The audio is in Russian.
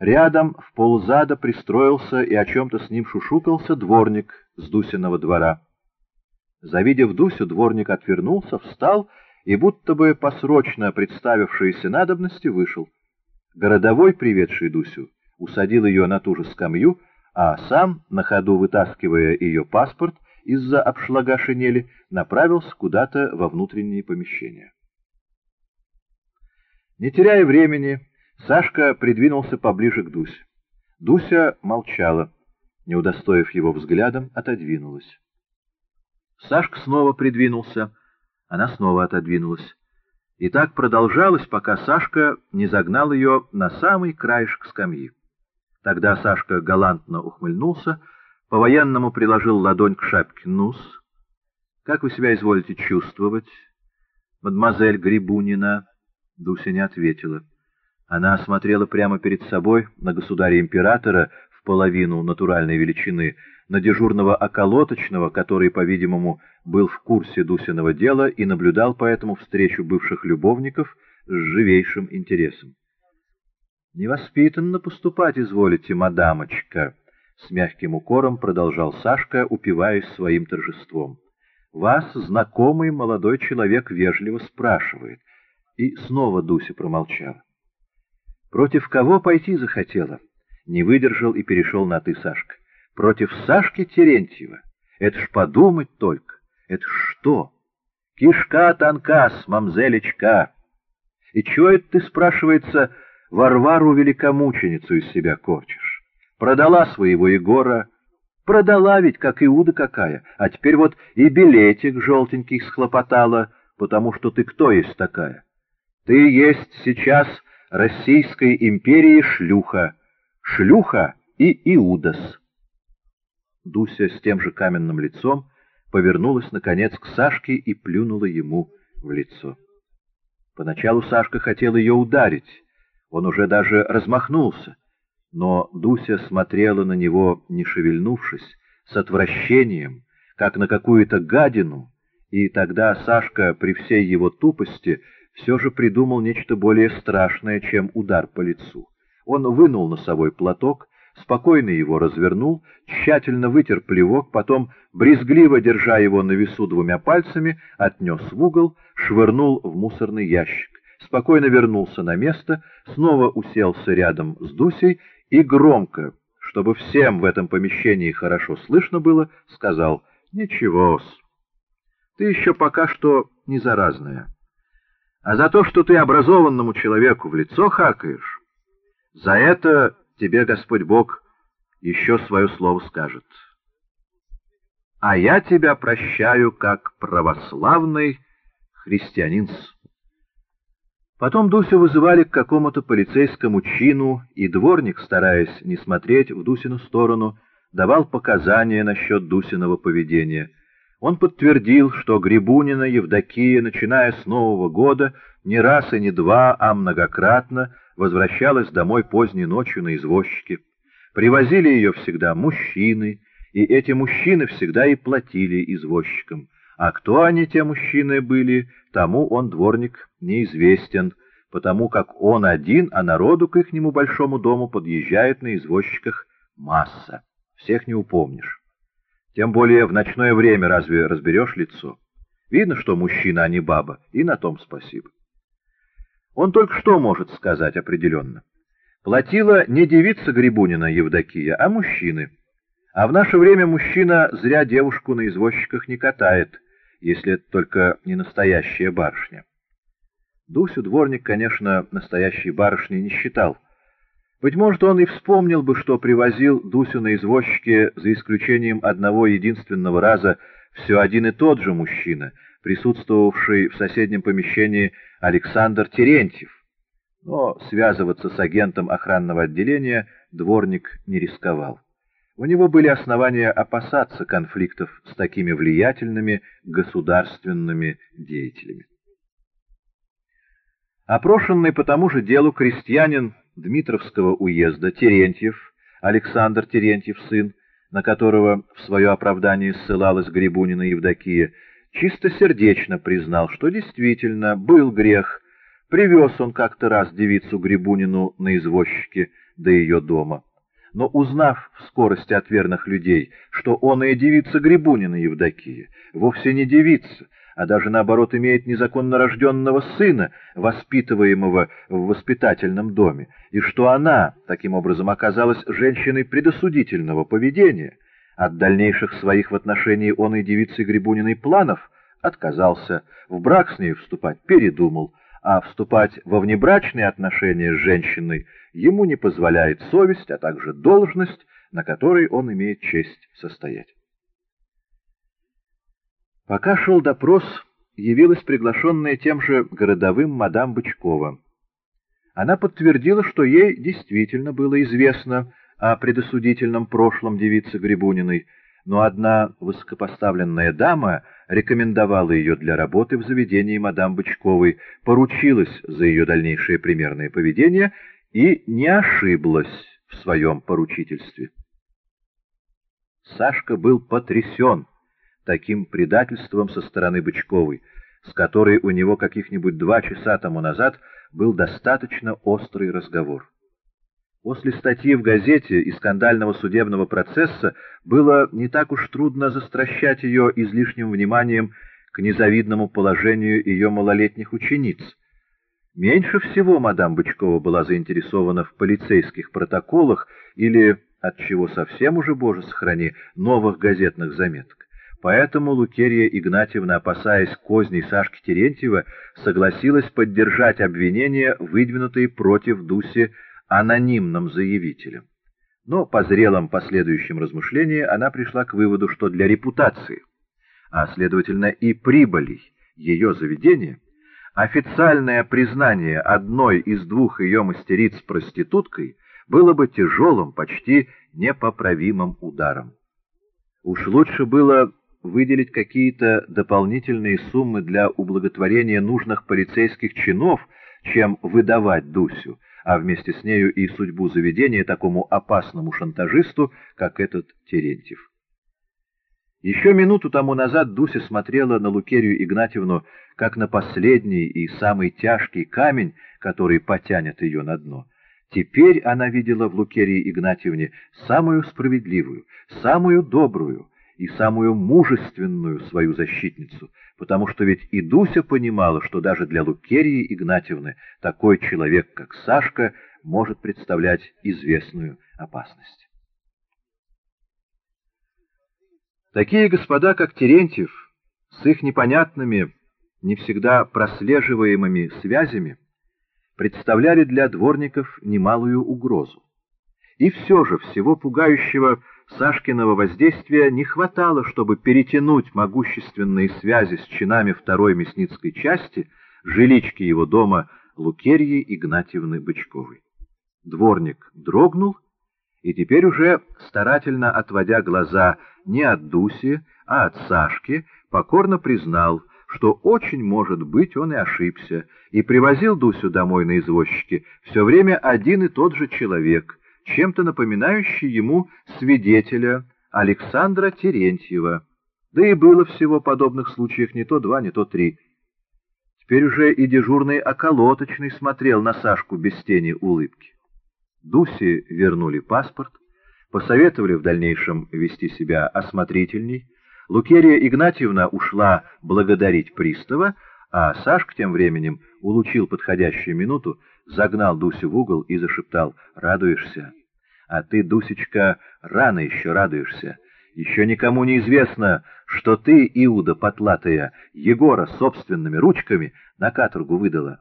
Рядом в ползада пристроился и о чем-то с ним шушукался дворник с Дусиного двора. Завидев Дусю, дворник отвернулся, встал и, будто бы посрочно представившиеся надобности, вышел. Городовой, приведший Дусю, усадил ее на ту же скамью, а сам, на ходу вытаскивая ее паспорт из-за обшлага шинели, направился куда-то во внутренние помещения. Не теряя времени, Сашка придвинулся поближе к Дусе. Дуся молчала, не удостоив его взглядом, отодвинулась. Сашка снова придвинулся, она снова отодвинулась. И так продолжалось, пока Сашка не загнал ее на самый краешек скамьи. Тогда Сашка галантно ухмыльнулся, по-военному приложил ладонь к шапке. «Нус, как вы себя изволите чувствовать, мадемуазель Грибунина?» Дуся не ответила. Она смотрела прямо перед собой на государя-императора в половину натуральной величины, на дежурного околоточного, который, по-видимому, был в курсе Дусиного дела и наблюдал поэтому встречу бывших любовников с живейшим интересом. «Невоспитанно поступать изволите, мадамочка», — с мягким укором продолжал Сашка, упиваясь своим торжеством. «Вас знакомый молодой человек вежливо спрашивает». И снова Дуся промолчала. «Против кого пойти захотела?» Не выдержал и перешел на «ты, Сашка». «Против Сашки Терентьева? Это ж подумать только. Это что? Кишка тонка, мамзелечка. И чего это ты, спрашивается, Варвару великомученицу из себя корчишь? Продала своего Егора, продала ведь, как Иуда какая, а теперь вот и билетик желтенький схлопотала, потому что ты кто есть такая? Ты есть сейчас Российской империи шлюха, шлюха и Иудас. Дуся с тем же каменным лицом повернулась, наконец, к Сашке и плюнула ему в лицо. Поначалу Сашка хотел ее ударить, он уже даже размахнулся, но Дуся смотрела на него, не шевельнувшись, с отвращением, как на какую-то гадину, и тогда Сашка при всей его тупости все же придумал нечто более страшное, чем удар по лицу. Он вынул носовой платок, спокойно его развернул, тщательно вытер плевок, потом, брезгливо держа его на весу двумя пальцами, отнес в угол, швырнул в мусорный ящик, спокойно вернулся на место, снова уселся рядом с Дусей и громко, чтобы всем в этом помещении хорошо слышно было, сказал «Ничего-с, ты еще пока что не заразная». А за то, что ты образованному человеку в лицо хакаешь, за это тебе Господь Бог еще свое слово скажет. А я тебя прощаю как православный христианин. Потом Дусю вызывали к какому-то полицейскому чину, и дворник, стараясь не смотреть в Дусину сторону, давал показания насчет Дусиного поведения — он подтвердил, что Грибунина Евдокия, начиная с Нового года, не раз и не два, а многократно возвращалась домой поздней ночью на извозчике. Привозили ее всегда мужчины, и эти мужчины всегда и платили извозчикам. А кто они, те мужчины, были, тому он, дворник, неизвестен, потому как он один, а народу к ихнему большому дому подъезжает на извозчиках масса. Всех не упомнишь. Тем более в ночное время разве разберешь лицо? Видно, что мужчина, а не баба, и на том спасибо. Он только что может сказать определенно. Платила не девица Грибунина Евдокия, а мужчины. А в наше время мужчина зря девушку на извозчиках не катает, если это только не настоящая барышня. Дусю дворник, конечно, настоящей барышней не считал, быть может, он и вспомнил бы, что привозил Дусю на извозчике за исключением одного единственного раза все один и тот же мужчина, присутствовавший в соседнем помещении Александр Терентьев. Но связываться с агентом охранного отделения дворник не рисковал. У него были основания опасаться конфликтов с такими влиятельными государственными деятелями. Опрошенный по тому же делу крестьянин Дмитровского уезда Терентьев, Александр Терентьев сын, на которого в свое оправдание ссылалась Грибунина Евдокия, чистосердечно признал, что действительно был грех. Привез он как-то раз девицу Грибунину на извозчике, до ее дома. Но узнав в скорости от верных людей, что он и девица Грибунина Евдокия, вовсе не девица, а даже наоборот имеет незаконно рожденного сына, воспитываемого в воспитательном доме, и что она, таким образом, оказалась женщиной предосудительного поведения, от дальнейших своих в отношении он и девицы Грибуниной планов отказался, в брак с ней вступать передумал, а вступать во внебрачные отношения с женщиной ему не позволяет совесть, а также должность, на которой он имеет честь состоять. Пока шел допрос, явилась приглашенная тем же городовым мадам Бычкова. Она подтвердила, что ей действительно было известно о предосудительном прошлом девицы Грибуниной, но одна высокопоставленная дама рекомендовала ее для работы в заведении мадам Бычковой, поручилась за ее дальнейшее примерное поведение и не ошиблась в своем поручительстве. Сашка был потрясен таким предательством со стороны Бычковой, с которой у него каких-нибудь два часа тому назад был достаточно острый разговор. После статьи в газете и скандального судебного процесса было не так уж трудно застращать ее излишним вниманием к незавидному положению ее малолетних учениц. Меньше всего мадам Бычкова была заинтересована в полицейских протоколах или, от чего совсем уже, боже сохрани, новых газетных заметок. Поэтому Лукерия Игнатьевна, опасаясь козней Сашки Терентьева, согласилась поддержать обвинения, выдвинутые против Дуси анонимным заявителем. Но по зрелом последующем размышлении она пришла к выводу, что для репутации, а следовательно и прибылей ее заведения, официальное признание одной из двух ее мастериц проституткой было бы тяжелым, почти непоправимым ударом. Уж лучше было выделить какие-то дополнительные суммы для ублаготворения нужных полицейских чинов, чем выдавать Дусю, а вместе с нею и судьбу заведения такому опасному шантажисту, как этот Терентьев. Еще минуту тому назад Дуся смотрела на Лукерию Игнатьевну как на последний и самый тяжкий камень, который потянет ее на дно. Теперь она видела в Лукерии Игнатьевне самую справедливую, самую добрую, и самую мужественную свою защитницу, потому что ведь и Дуся понимала, что даже для Лукерии Игнатьевны такой человек, как Сашка, может представлять известную опасность. Такие господа, как Терентьев, с их непонятными, не всегда прослеживаемыми связями, представляли для дворников немалую угрозу. И все же всего пугающего Сашкиного воздействия не хватало, чтобы перетянуть могущественные связи с чинами второй мясницкой части, жилички его дома Лукерьи Игнатьевны Бычковой. Дворник дрогнул и теперь уже, старательно отводя глаза не от Дуси, а от Сашки, покорно признал, что очень может быть он и ошибся, и привозил Дусю домой на извозчике все время один и тот же человек — чем-то напоминающий ему свидетеля Александра Терентьева. Да и было всего подобных случаев не то два, не то три. Теперь уже и дежурный околоточный смотрел на Сашку без тени улыбки. Дуси вернули паспорт, посоветовали в дальнейшем вести себя осмотрительней. Лукерия Игнатьевна ушла благодарить пристава, а Сашка тем временем улучил подходящую минуту, загнал Дусю в угол и зашептал «Радуешься?» «А ты, Дусечка, рано еще радуешься. Еще никому не известно, что ты, Иуда потлатая, Егора собственными ручками на каторгу выдала».